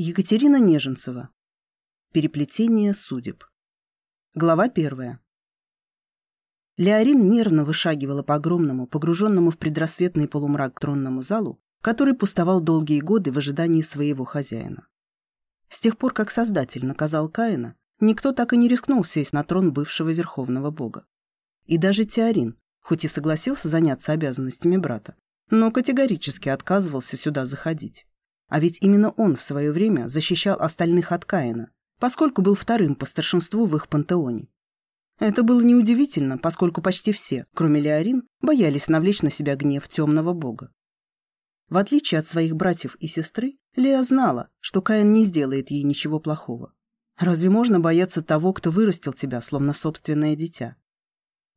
Екатерина Неженцева. Переплетение судеб. Глава первая. Леорин нервно вышагивала по огромному, погруженному в предрассветный полумрак тронному залу, который пустовал долгие годы в ожидании своего хозяина. С тех пор, как Создатель наказал Каина, никто так и не рискнул сесть на трон бывшего верховного бога. И даже Теорин, хоть и согласился заняться обязанностями брата, но категорически отказывался сюда заходить. А ведь именно он в свое время защищал остальных от Каина, поскольку был вторым по старшинству в их пантеоне. Это было неудивительно, поскольку почти все, кроме Леорин, боялись навлечь на себя гнев темного бога. В отличие от своих братьев и сестры, Леа знала, что Каин не сделает ей ничего плохого. Разве можно бояться того, кто вырастил тебя, словно собственное дитя?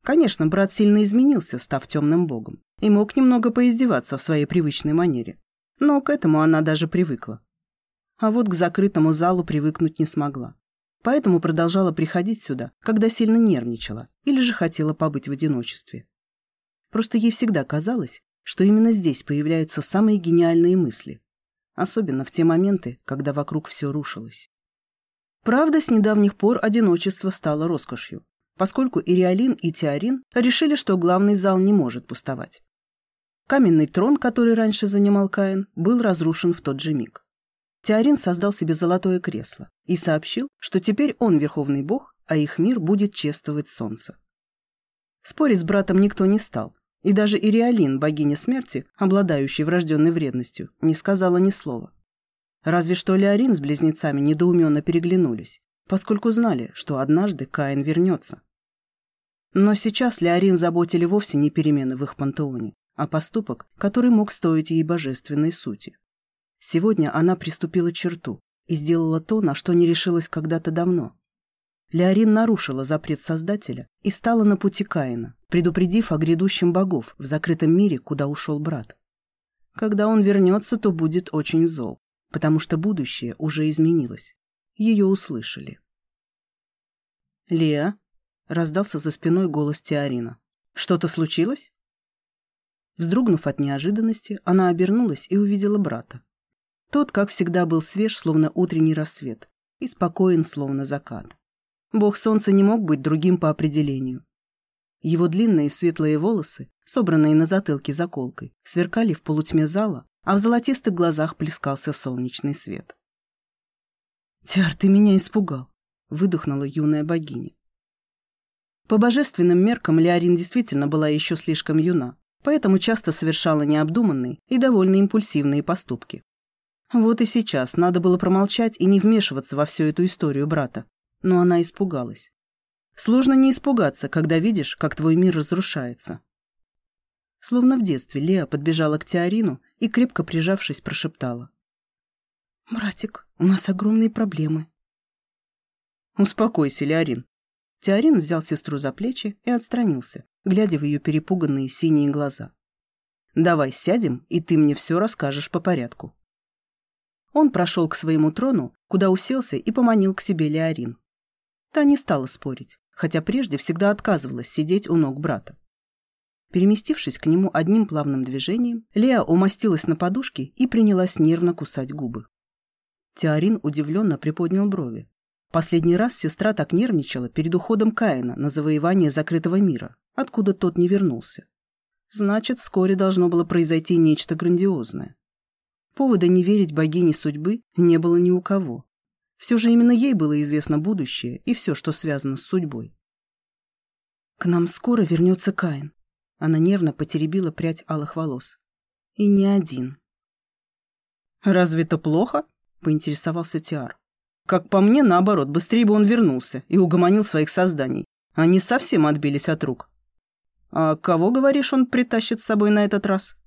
Конечно, брат сильно изменился, став темным богом, и мог немного поиздеваться в своей привычной манере но к этому она даже привыкла. А вот к закрытому залу привыкнуть не смогла. Поэтому продолжала приходить сюда, когда сильно нервничала или же хотела побыть в одиночестве. Просто ей всегда казалось, что именно здесь появляются самые гениальные мысли, особенно в те моменты, когда вокруг все рушилось. Правда, с недавних пор одиночество стало роскошью, поскольку и Реалин, и Теорин решили, что главный зал не может пустовать. Каменный трон, который раньше занимал Каин, был разрушен в тот же миг. Теорин создал себе золотое кресло и сообщил, что теперь он верховный бог, а их мир будет чествовать солнце. Спорить с братом никто не стал, и даже Ириалин, богиня смерти, обладающая врожденной вредностью, не сказала ни слова. Разве что Леорин с близнецами недоуменно переглянулись, поскольку знали, что однажды Каин вернется. Но сейчас Леорин заботили вовсе не перемены в их пантеоне, а поступок, который мог стоить ей божественной сути. Сегодня она приступила черту и сделала то, на что не решилась когда-то давно. Леорин нарушила запрет Создателя и стала на пути Каина, предупредив о грядущем богов в закрытом мире, куда ушел брат. Когда он вернется, то будет очень зол, потому что будущее уже изменилось. Ее услышали. «Леа?» — раздался за спиной голос Теорина. «Что-то случилось?» Вздрогнув от неожиданности, она обернулась и увидела брата. Тот, как всегда, был свеж, словно утренний рассвет, и спокоен, словно закат. Бог солнца не мог быть другим по определению. Его длинные светлые волосы, собранные на затылке заколкой, сверкали в полутьме зала, а в золотистых глазах плескался солнечный свет. «Тиар, ты меня испугал», — выдохнула юная богиня. По божественным меркам Леорин действительно была еще слишком юна, поэтому часто совершала необдуманные и довольно импульсивные поступки. Вот и сейчас надо было промолчать и не вмешиваться во всю эту историю брата, но она испугалась. Сложно не испугаться, когда видишь, как твой мир разрушается. Словно в детстве Леа подбежала к Теорину и, крепко прижавшись, прошептала. «Братик, у нас огромные проблемы». «Успокойся, Леорин». Теорин взял сестру за плечи и отстранился, глядя в ее перепуганные синие глаза. «Давай сядем, и ты мне все расскажешь по порядку». Он прошел к своему трону, куда уселся и поманил к себе Леорин. Та не стала спорить, хотя прежде всегда отказывалась сидеть у ног брата. Переместившись к нему одним плавным движением, Леа умостилась на подушке и принялась нервно кусать губы. Теорин удивленно приподнял брови. Последний раз сестра так нервничала перед уходом Каина на завоевание закрытого мира, откуда тот не вернулся. Значит, вскоре должно было произойти нечто грандиозное. Повода не верить богине судьбы не было ни у кого. Все же именно ей было известно будущее и все, что связано с судьбой. «К нам скоро вернется Каин», — она нервно потеребила прядь алых волос. «И не один». «Разве это плохо?» — поинтересовался Тиар. «Как по мне, наоборот, быстрее бы он вернулся и угомонил своих созданий. Они совсем отбились от рук. «А кого, говоришь, он притащит с собой на этот раз?»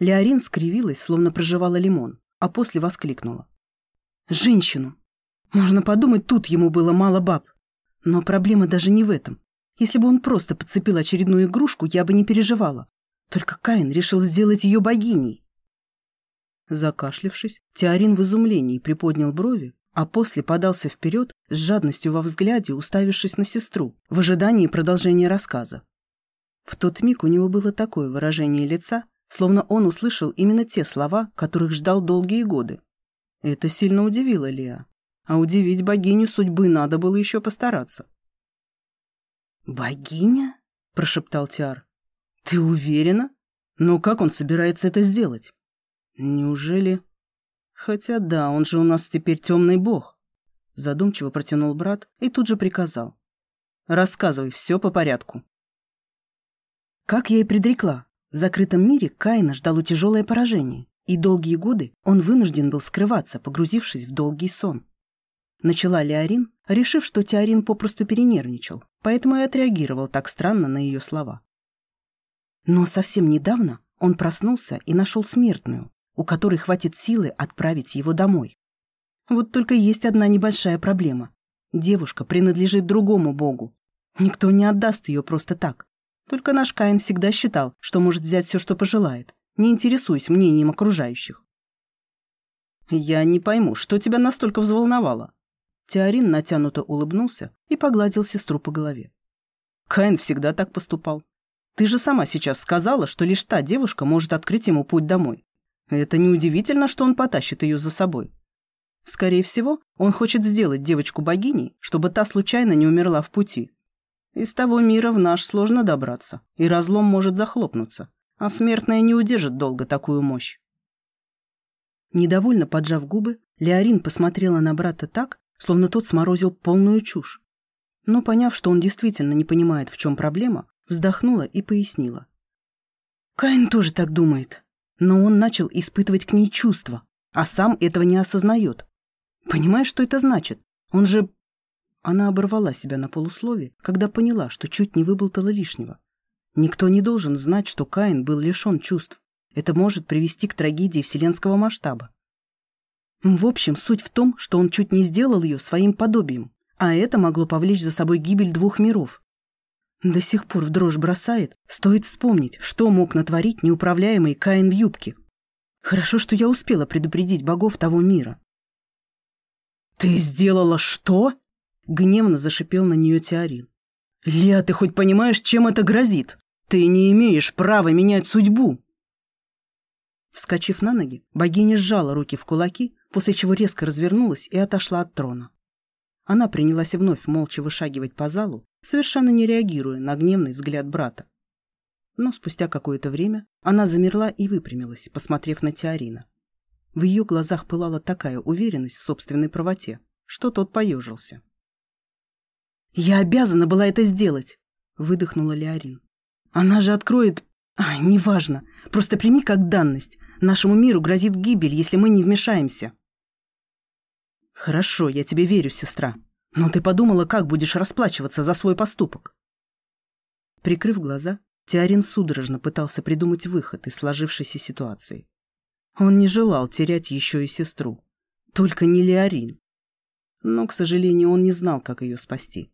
Леорин скривилась, словно проживала лимон, а после воскликнула. «Женщину! Можно подумать, тут ему было мало баб. Но проблема даже не в этом. Если бы он просто подцепил очередную игрушку, я бы не переживала. Только Каин решил сделать ее богиней». Закашлившись, Теорин в изумлении приподнял брови, а после подался вперед с жадностью во взгляде, уставившись на сестру, в ожидании продолжения рассказа. В тот миг у него было такое выражение лица, словно он услышал именно те слова, которых ждал долгие годы. Это сильно удивило Леа. А удивить богиню судьбы надо было еще постараться. «Богиня?» — прошептал Тиар. «Ты уверена? Но как он собирается это сделать? Неужели...» «Хотя да, он же у нас теперь темный бог», — задумчиво протянул брат и тут же приказал. «Рассказывай все по порядку». Как я и предрекла, в закрытом мире Каина ждало тяжелое поражение, и долгие годы он вынужден был скрываться, погрузившись в долгий сон. Начала Леорин, решив, что Теорин попросту перенервничал, поэтому и отреагировал так странно на ее слова. Но совсем недавно он проснулся и нашел смертную, у которой хватит силы отправить его домой. Вот только есть одна небольшая проблема. Девушка принадлежит другому богу. Никто не отдаст ее просто так. Только наш Каин всегда считал, что может взять все, что пожелает, не интересуясь мнением окружающих. «Я не пойму, что тебя настолько взволновало?» Теорин натянуто улыбнулся и погладил сестру по голове. Каин всегда так поступал. Ты же сама сейчас сказала, что лишь та девушка может открыть ему путь домой. Это неудивительно, что он потащит ее за собой. Скорее всего, он хочет сделать девочку богиней, чтобы та случайно не умерла в пути. Из того мира в наш сложно добраться, и разлом может захлопнуться, а смертная не удержит долго такую мощь. Недовольно поджав губы, Леорин посмотрела на брата так, словно тот сморозил полную чушь. Но, поняв, что он действительно не понимает, в чем проблема, вздохнула и пояснила. Каин тоже так думает, но он начал испытывать к ней чувства, а сам этого не осознает. Понимаешь, что это значит? Он же... Она оборвала себя на полуслове, когда поняла, что чуть не выболтала лишнего. Никто не должен знать, что Каин был лишен чувств. Это может привести к трагедии вселенского масштаба. В общем, суть в том, что он чуть не сделал ее своим подобием, а это могло повлечь за собой гибель двух миров. До сих пор в дрожь бросает, стоит вспомнить, что мог натворить неуправляемый Каин в юбке. Хорошо, что я успела предупредить богов того мира. «Ты сделала что?» — гневно зашипел на нее Теорин. «Леа, ты хоть понимаешь, чем это грозит? Ты не имеешь права менять судьбу!» Вскочив на ноги, богиня сжала руки в кулаки, после чего резко развернулась и отошла от трона. Она принялась вновь молча вышагивать по залу, совершенно не реагируя на гневный взгляд брата. Но спустя какое-то время она замерла и выпрямилась, посмотрев на Теорина. В ее глазах пылала такая уверенность в собственной правоте, что тот поежился. «Я обязана была это сделать!» — выдохнула Леорин. «Она же откроет... А, неважно. Просто прими как данность. Нашему миру грозит гибель, если мы не вмешаемся». «Хорошо, я тебе верю, сестра. Но ты подумала, как будешь расплачиваться за свой поступок?» Прикрыв глаза, Теорин судорожно пытался придумать выход из сложившейся ситуации. Он не желал терять еще и сестру. Только не Леорин. Но, к сожалению, он не знал, как ее спасти.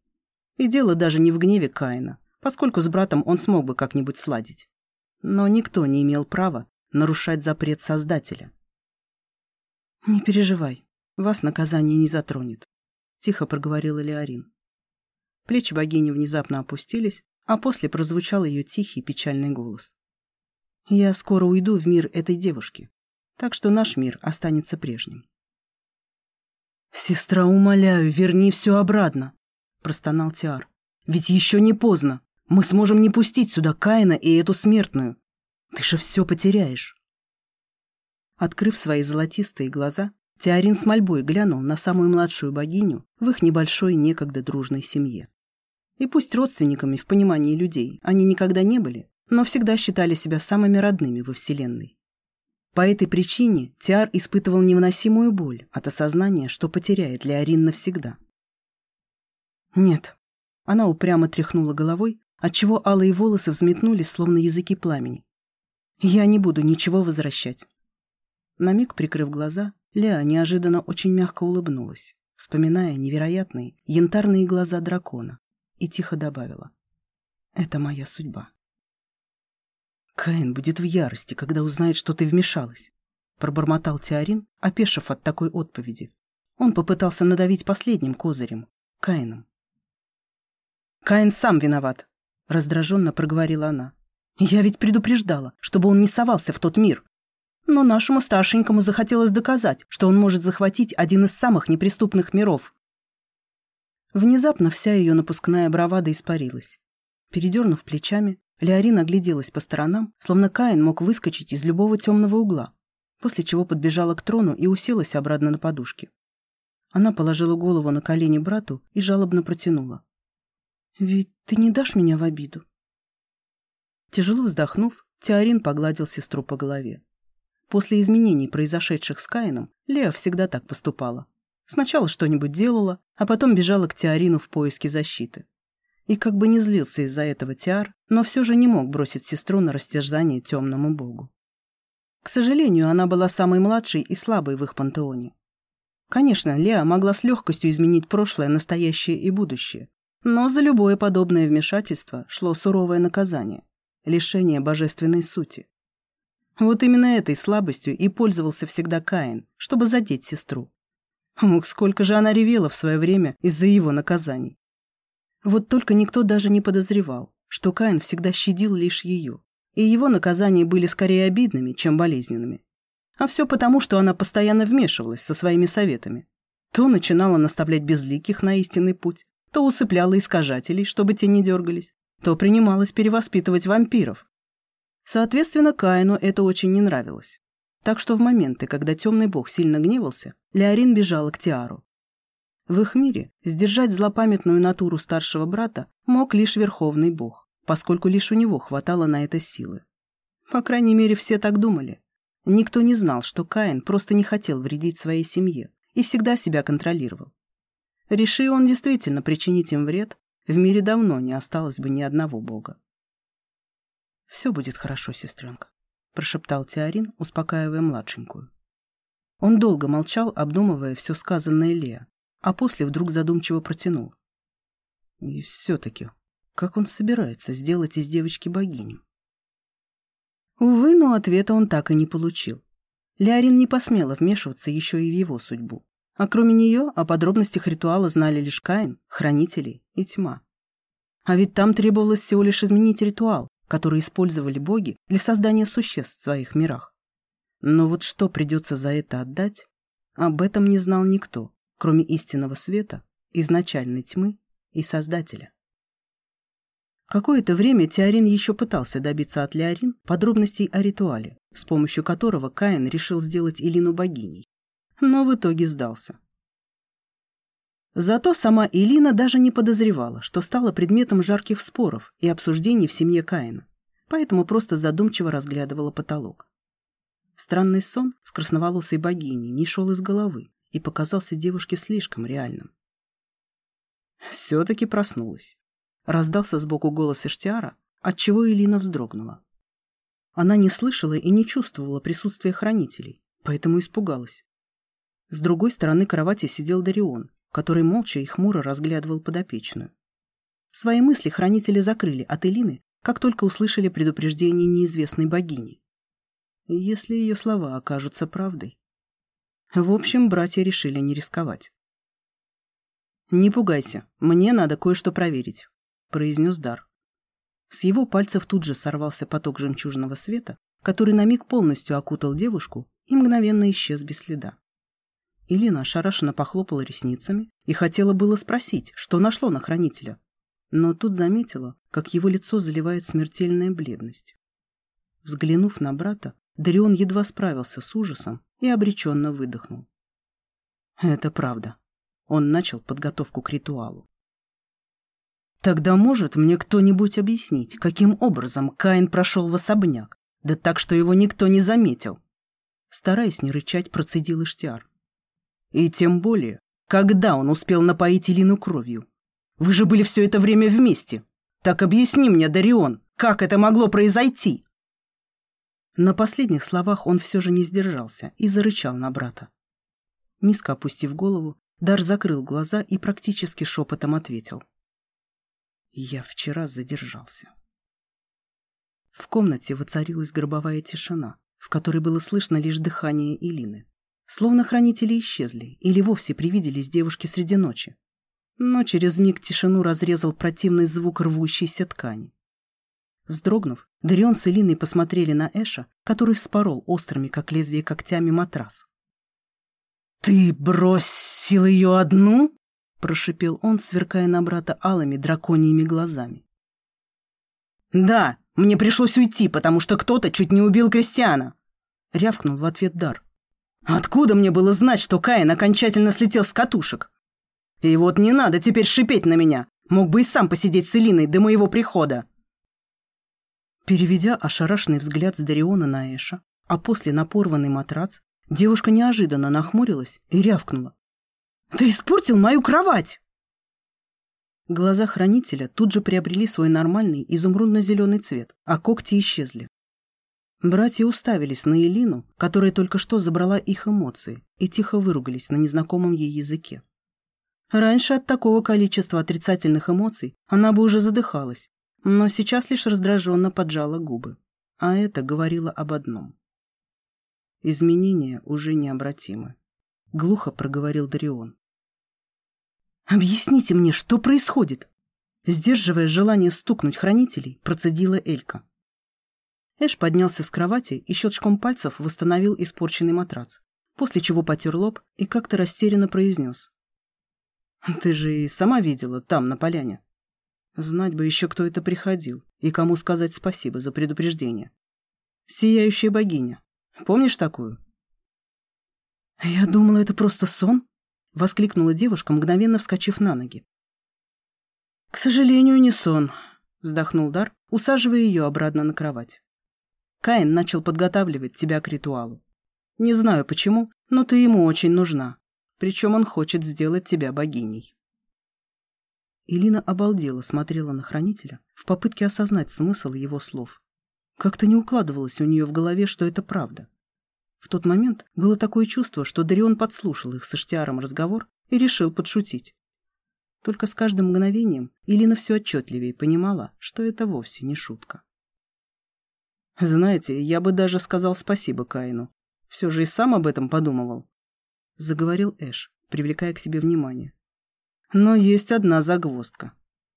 И дело даже не в гневе Каина, поскольку с братом он смог бы как-нибудь сладить. Но никто не имел права нарушать запрет Создателя. «Не переживай, вас наказание не затронет», — тихо проговорила Леорин. Плечи богини внезапно опустились, а после прозвучал ее тихий печальный голос. «Я скоро уйду в мир этой девушки так что наш мир останется прежним. «Сестра, умоляю, верни все обратно», — простонал Тиар. «Ведь еще не поздно. Мы сможем не пустить сюда Каина и эту смертную. Ты же все потеряешь». Открыв свои золотистые глаза, Теорин с мольбой глянул на самую младшую богиню в их небольшой некогда дружной семье. И пусть родственниками в понимании людей они никогда не были, но всегда считали себя самыми родными во Вселенной. По этой причине Тиар испытывал невыносимую боль от осознания, что потеряет Леорин навсегда. Нет. Она упрямо тряхнула головой, отчего алые волосы взметнулись, словно языки пламени. Я не буду ничего возвращать. На миг прикрыв глаза, Леа неожиданно очень мягко улыбнулась, вспоминая невероятные янтарные глаза дракона, и тихо добавила. «Это моя судьба». «Каин будет в ярости, когда узнает, что ты вмешалась», — пробормотал Теорин, опешив от такой отповеди. Он попытался надавить последним козырем — Каином. «Каин сам виноват», — раздраженно проговорила она. «Я ведь предупреждала, чтобы он не совался в тот мир. Но нашему старшенькому захотелось доказать, что он может захватить один из самых неприступных миров. Внезапно вся ее напускная бравада испарилась. Передернув плечами, Леорин огляделась по сторонам, словно Каин мог выскочить из любого темного угла, после чего подбежала к трону и уселась обратно на подушке. Она положила голову на колени брату и жалобно протянула. «Ведь ты не дашь меня в обиду?» Тяжело вздохнув, Теорин погладил сестру по голове. После изменений, произошедших с Каином, Леа всегда так поступала. Сначала что-нибудь делала, а потом бежала к Теорину в поиске защиты. И как бы не злился из-за этого Тиар, но все же не мог бросить сестру на растяжание темному богу. К сожалению, она была самой младшей и слабой в их пантеоне. Конечно, Леа могла с легкостью изменить прошлое, настоящее и будущее, но за любое подобное вмешательство шло суровое наказание – лишение божественной сути. Вот именно этой слабостью и пользовался всегда Каин, чтобы задеть сестру. Ох, сколько же она ревела в свое время из-за его наказаний. Вот только никто даже не подозревал, что Каин всегда щадил лишь ее, и его наказания были скорее обидными, чем болезненными. А все потому, что она постоянно вмешивалась со своими советами. То начинала наставлять безликих на истинный путь, то усыпляла искажателей, чтобы те не дергались, то принималась перевоспитывать вампиров. Соответственно, Каину это очень не нравилось. Так что в моменты, когда темный бог сильно гневался, Леорин бежала к Тиару. В их мире сдержать злопамятную натуру старшего брата мог лишь верховный бог, поскольку лишь у него хватало на это силы. По крайней мере, все так думали. Никто не знал, что Каин просто не хотел вредить своей семье и всегда себя контролировал. Реши он действительно причинить им вред, в мире давно не осталось бы ни одного бога. «Все будет хорошо, сестренка», прошептал Теорин, успокаивая младшенькую. Он долго молчал, обдумывая все сказанное Леа, а после вдруг задумчиво протянул. И все-таки, как он собирается сделать из девочки богиню? Увы, но ответа он так и не получил. Леорин не посмела вмешиваться еще и в его судьбу. А кроме нее о подробностях ритуала знали лишь Каин, хранители и тьма. А ведь там требовалось всего лишь изменить ритуал, которые использовали боги для создания существ в своих мирах. Но вот что придется за это отдать, об этом не знал никто, кроме истинного света, изначальной тьмы и Создателя. Какое-то время Теорин еще пытался добиться от Леорин подробностей о ритуале, с помощью которого Каин решил сделать Илину богиней, но в итоге сдался. Зато сама Элина даже не подозревала, что стала предметом жарких споров и обсуждений в семье Каина, поэтому просто задумчиво разглядывала потолок. Странный сон с красноволосой богиней не шел из головы и показался девушке слишком реальным. Все-таки проснулась. Раздался сбоку голос Эштиара, отчего Элина вздрогнула. Она не слышала и не чувствовала присутствия хранителей, поэтому испугалась. С другой стороны кровати сидел Дарион, который молча и хмуро разглядывал подопечную. Свои мысли хранители закрыли от Элины, как только услышали предупреждение неизвестной богини. Если ее слова окажутся правдой. В общем, братья решили не рисковать. «Не пугайся, мне надо кое-что проверить», — произнес Дар. С его пальцев тут же сорвался поток жемчужного света, который на миг полностью окутал девушку и мгновенно исчез без следа. Илина ошарашенно похлопала ресницами и хотела было спросить, что нашло на хранителя. Но тут заметила, как его лицо заливает смертельная бледность. Взглянув на брата, Дарион едва справился с ужасом и обреченно выдохнул. Это правда. Он начал подготовку к ритуалу. Тогда может мне кто-нибудь объяснить, каким образом Каин прошел в особняк, да так, что его никто не заметил? Стараясь не рычать, процедил Иштиар. И тем более, когда он успел напоить Илину кровью? Вы же были все это время вместе. Так объясни мне, Дарион, как это могло произойти?» На последних словах он все же не сдержался и зарычал на брата. Низко опустив голову, Дар закрыл глаза и практически шепотом ответил. «Я вчера задержался». В комнате воцарилась гробовая тишина, в которой было слышно лишь дыхание Илины. Словно хранители исчезли или вовсе привиделись девушке среди ночи. Но через миг тишину разрезал противный звук рвущейся ткани. Вздрогнув, Дарион с Элиной посмотрели на Эша, который вспорол острыми, как лезвие когтями, матрас. «Ты бросил ее одну?» — прошипел он, сверкая на брата алыми драконьими глазами. «Да, мне пришлось уйти, потому что кто-то чуть не убил Кристиана!» — рявкнул в ответ Дар. «Откуда мне было знать, что Каин окончательно слетел с катушек? И вот не надо теперь шипеть на меня, мог бы и сам посидеть с Элиной до моего прихода!» Переведя ошарашенный взгляд с Дариона на Эша, а после на порванный матрац, девушка неожиданно нахмурилась и рявкнула. «Ты испортил мою кровать!» Глаза хранителя тут же приобрели свой нормальный изумрудно-зеленый цвет, а когти исчезли. Братья уставились на Элину, которая только что забрала их эмоции, и тихо выругались на незнакомом ей языке. Раньше от такого количества отрицательных эмоций она бы уже задыхалась, но сейчас лишь раздраженно поджала губы. А это говорило об одном. Изменения уже необратимы. Глухо проговорил Дарион. «Объясните мне, что происходит?» Сдерживая желание стукнуть хранителей, процедила Элька. Эш поднялся с кровати и щелчком пальцев восстановил испорченный матрац, после чего потер лоб и как-то растерянно произнес. «Ты же и сама видела, там, на поляне. Знать бы еще, кто это приходил, и кому сказать спасибо за предупреждение. Сияющая богиня. Помнишь такую? «Я думала, это просто сон», — воскликнула девушка, мгновенно вскочив на ноги. «К сожалению, не сон», — вздохнул Дар, усаживая ее обратно на кровать. «Каин начал подготавливать тебя к ритуалу. Не знаю почему, но ты ему очень нужна. Причем он хочет сделать тебя богиней». Илина обалдела смотрела на хранителя в попытке осознать смысл его слов. Как-то не укладывалось у нее в голове, что это правда. В тот момент было такое чувство, что Дарион подслушал их с Иштиаром разговор и решил подшутить. Только с каждым мгновением Илина все отчетливее понимала, что это вовсе не шутка. «Знаете, я бы даже сказал спасибо Каину. Все же и сам об этом подумывал», — заговорил Эш, привлекая к себе внимание. Но есть одна загвоздка.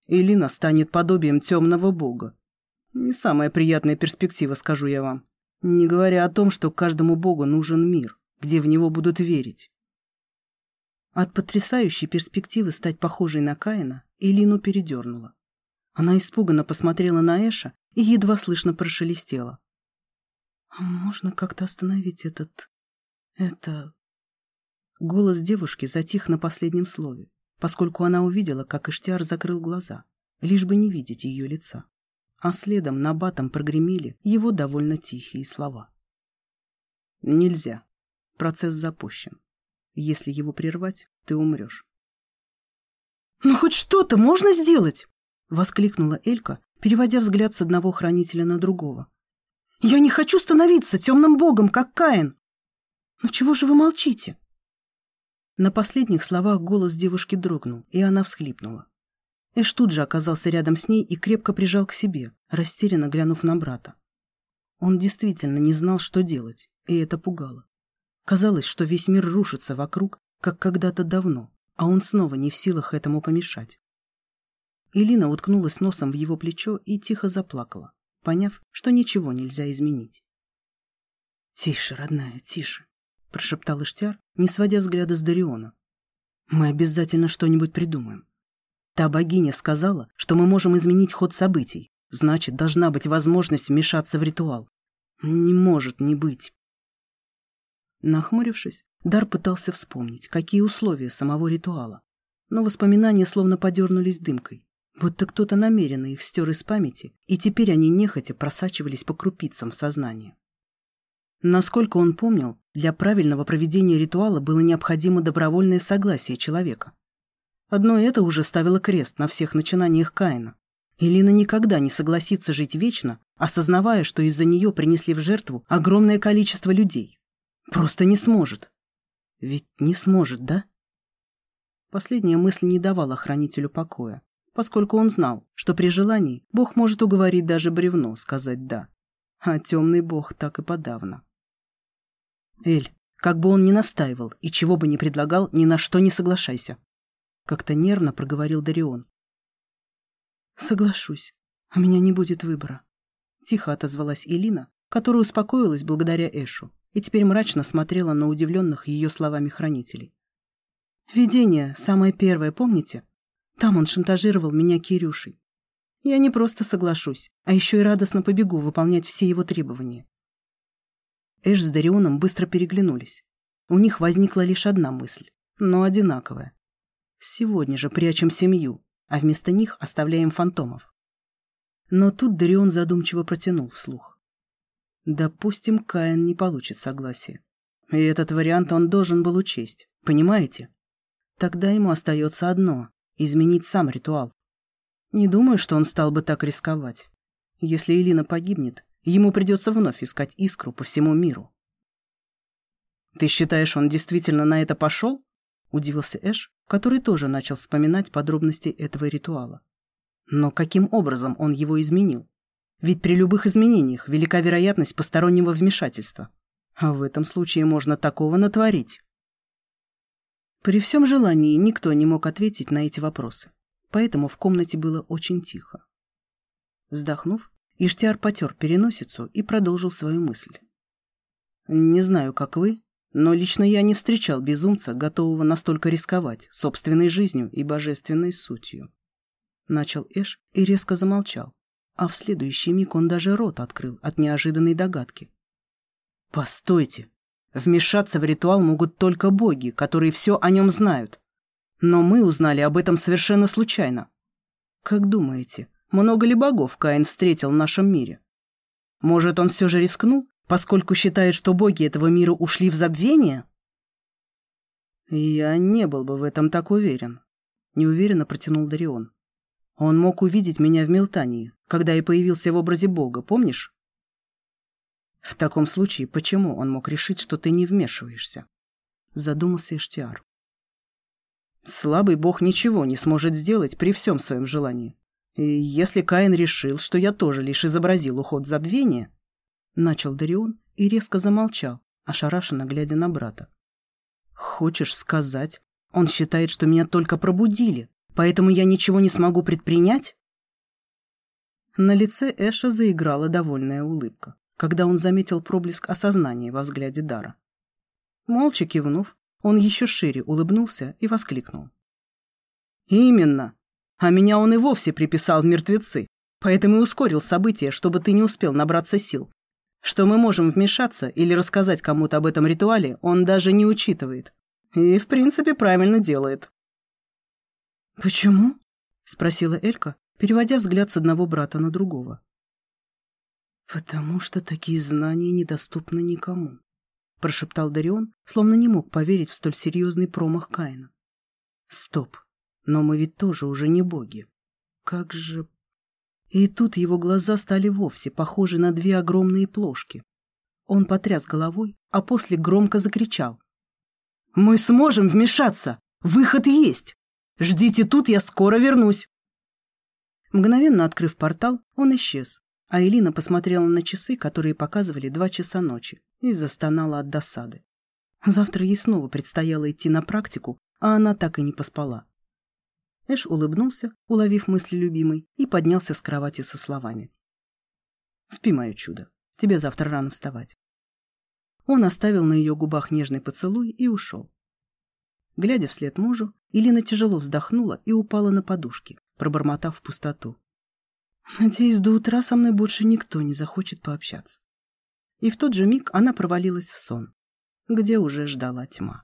Элина станет подобием темного бога. Не самая приятная перспектива, скажу я вам. Не говоря о том, что каждому богу нужен мир, где в него будут верить. От потрясающей перспективы стать похожей на Каина Элину передернула. Она испуганно посмотрела на Эша и едва слышно прошелестела. «А можно как-то остановить этот... это...» Голос девушки затих на последнем слове поскольку она увидела, как Иштиар закрыл глаза, лишь бы не видеть ее лица. А следом на батом прогремели его довольно тихие слова. «Нельзя. Процесс запущен. Если его прервать, ты умрешь». «Ну хоть что-то можно сделать!» — воскликнула Элька, переводя взгляд с одного хранителя на другого. «Я не хочу становиться темным богом, как Каин!» «Ну чего же вы молчите?» На последних словах голос девушки дрогнул, и она всхлипнула. Эш тут же оказался рядом с ней и крепко прижал к себе, растерянно глянув на брата. Он действительно не знал, что делать, и это пугало. Казалось, что весь мир рушится вокруг, как когда-то давно, а он снова не в силах этому помешать. Элина уткнулась носом в его плечо и тихо заплакала, поняв, что ничего нельзя изменить. «Тише, родная, тише. — прошептал Иштяр, не сводя взгляда с Дариона. «Мы обязательно что-нибудь придумаем. Та богиня сказала, что мы можем изменить ход событий. Значит, должна быть возможность вмешаться в ритуал. Не может не быть». Нахмурившись, Дар пытался вспомнить, какие условия самого ритуала. Но воспоминания словно подернулись дымкой, будто кто-то намеренно их стер из памяти, и теперь они нехотя просачивались по крупицам в сознание. Насколько он помнил, для правильного проведения ритуала было необходимо добровольное согласие человека. Одно это уже ставило крест на всех начинаниях Каина. Элина никогда не согласится жить вечно, осознавая, что из-за нее принесли в жертву огромное количество людей. Просто не сможет. Ведь не сможет, да? Последняя мысль не давала хранителю покоя, поскольку он знал, что при желании Бог может уговорить даже бревно сказать «да», а темный Бог так и подавно. Эль, как бы он ни настаивал и чего бы ни предлагал, ни на что не соглашайся. Как-то нервно проговорил Дарион. Соглашусь. У меня не будет выбора. Тихо отозвалась Элина, которая успокоилась благодаря Эшу и теперь мрачно смотрела на удивленных ее словами хранителей. «Видение, самое первое, помните? Там он шантажировал меня Кирюшей. Я не просто соглашусь, а еще и радостно побегу выполнять все его требования». Эш с Дарионом быстро переглянулись. У них возникла лишь одна мысль, но одинаковая. Сегодня же прячем семью, а вместо них оставляем фантомов. Но тут Дарион задумчиво протянул вслух. Допустим, Каин не получит согласия. И этот вариант он должен был учесть, понимаете? Тогда ему остается одно — изменить сам ритуал. Не думаю, что он стал бы так рисковать. Если Элина погибнет, ему придется вновь искать искру по всему миру. «Ты считаешь, он действительно на это пошел?» — удивился Эш, который тоже начал вспоминать подробности этого ритуала. Но каким образом он его изменил? Ведь при любых изменениях велика вероятность постороннего вмешательства. А в этом случае можно такого натворить. При всем желании никто не мог ответить на эти вопросы, поэтому в комнате было очень тихо. Вздохнув, Иштиар потер переносицу и продолжил свою мысль. «Не знаю, как вы, но лично я не встречал безумца, готового настолько рисковать собственной жизнью и божественной сутью». Начал Эш и резко замолчал, а в следующий миг он даже рот открыл от неожиданной догадки. «Постойте! Вмешаться в ритуал могут только боги, которые все о нем знают. Но мы узнали об этом совершенно случайно. Как думаете, много ли богов Каин встретил в нашем мире? Может, он все же рискнул, поскольку считает, что боги этого мира ушли в забвение?» «Я не был бы в этом так уверен», — неуверенно протянул Дарион. Он мог увидеть меня в Мелтании, когда я появился в образе Бога, помнишь? В таком случае, почему он мог решить, что ты не вмешиваешься? Задумался Эштиар. Слабый бог ничего не сможет сделать при всем своем желании. И если Каин решил, что я тоже лишь изобразил уход забвения, начал Дарион и резко замолчал, ошарашенно глядя на брата. Хочешь сказать, он считает, что меня только пробудили, поэтому я ничего не смогу предпринять?» На лице Эша заиграла довольная улыбка, когда он заметил проблеск осознания во взгляде Дара. Молча кивнув, он еще шире улыбнулся и воскликнул. «Именно! А меня он и вовсе приписал в мертвецы, поэтому и ускорил события, чтобы ты не успел набраться сил. Что мы можем вмешаться или рассказать кому-то об этом ритуале, он даже не учитывает. И, в принципе, правильно делает. «Почему?» — спросила Элька, переводя взгляд с одного брата на другого. «Потому что такие знания недоступны никому», — прошептал Дарион, словно не мог поверить в столь серьезный промах Каина. «Стоп, но мы ведь тоже уже не боги. Как же...» И тут его глаза стали вовсе похожи на две огромные плошки. Он потряс головой, а после громко закричал. «Мы сможем вмешаться! Выход есть!» Ждите тут, я скоро вернусь!» Мгновенно открыв портал, он исчез, а Элина посмотрела на часы, которые показывали два часа ночи, и застонала от досады. Завтра ей снова предстояло идти на практику, а она так и не поспала. Эш улыбнулся, уловив мысли любимой, и поднялся с кровати со словами. «Спи, мое чудо. Тебе завтра рано вставать». Он оставил на ее губах нежный поцелуй и ушел. Глядя вслед мужу, Илина тяжело вздохнула и упала на подушки, пробормотав в пустоту. «Надеюсь, до утра со мной больше никто не захочет пообщаться». И в тот же миг она провалилась в сон, где уже ждала тьма.